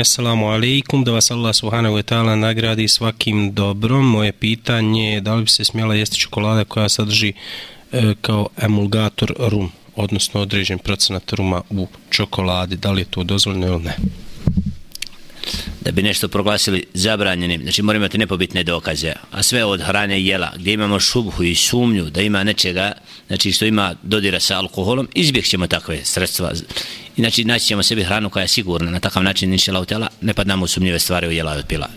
Assalamu alaikum, da vas Allah subhanahu wa ta'ala nagradi svakim dobrom. Moje pitanje je da li bi se smjela jesti čokolada koja sadrži e, kao emulgator rum, odnosno određen procenat ruma u čokoladi, da li je to dozvoljeno ili ne? da bi nešto proglasili zabranjenim, znači moramo imati nepobitne dokaze, a sve od hrane i jela, gdje imamo šubhu i sumnju da ima nečega, znači što ima dodira sa alkoholom, izbjegćemo takve sredstva. I znači naći ćemo sebi hranu koja je sigurna, na takav način, inša ne padnamo u sumnjive stvari u jela i od pila.